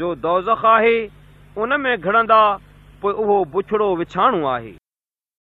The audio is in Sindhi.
جو دوزک آهي ان ۾ گهڻندا پوءِ اهو بڇڙو وڇاڻو آهي.